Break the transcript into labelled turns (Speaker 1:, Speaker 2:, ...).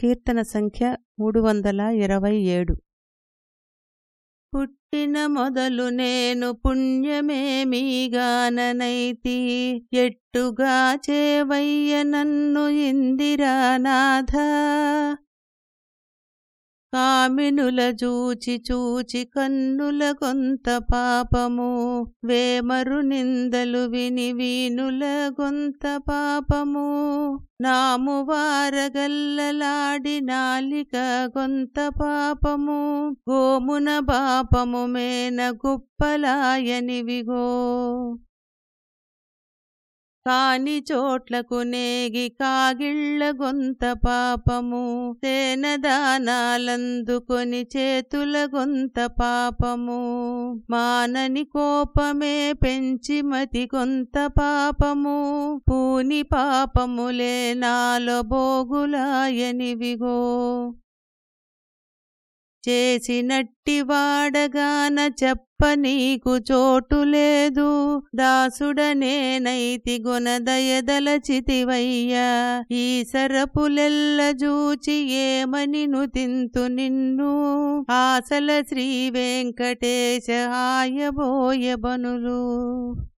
Speaker 1: కీర్తన సంఖ్య మూడు వందల ఇరవై ఏడు. పుట్టిన మొదలు నేను పుణ్యమేమీగాననైతి ఎట్టుగా చేవయ్య నన్ను ఇందిరానాథ. కామినుల చూచి చూచి కన్నుల గొంత పాపము వేమరు నిందలు విని వీనుల గొంత పాపము. నాము వారగల్లలాడి నాలిక గొంత పాపము. గోమున పాపము మేన గుప్పలాయనివిగో కాని చోట్లకు నేగి కాగిళ్ళ గొంత పాపము సేనదానాలందుకొని చేతుల గొంత పాపము. మానని కోపమే పెంచి మతి కొంత పాపము పూని పాపములే నాలో బోగులాయనివిగో చేసినట్టి వాడగాన చెప్ప నీకు చోటు లేదు. దాసుడనేనైతి గుణదయదలచితివయ్యా. ఈ సరపులెల్ల జూచి ఏమని నుతింతు నిన్ను? ఆసల శ్రీ వెంకటేశ ఆయబోయ బనులు.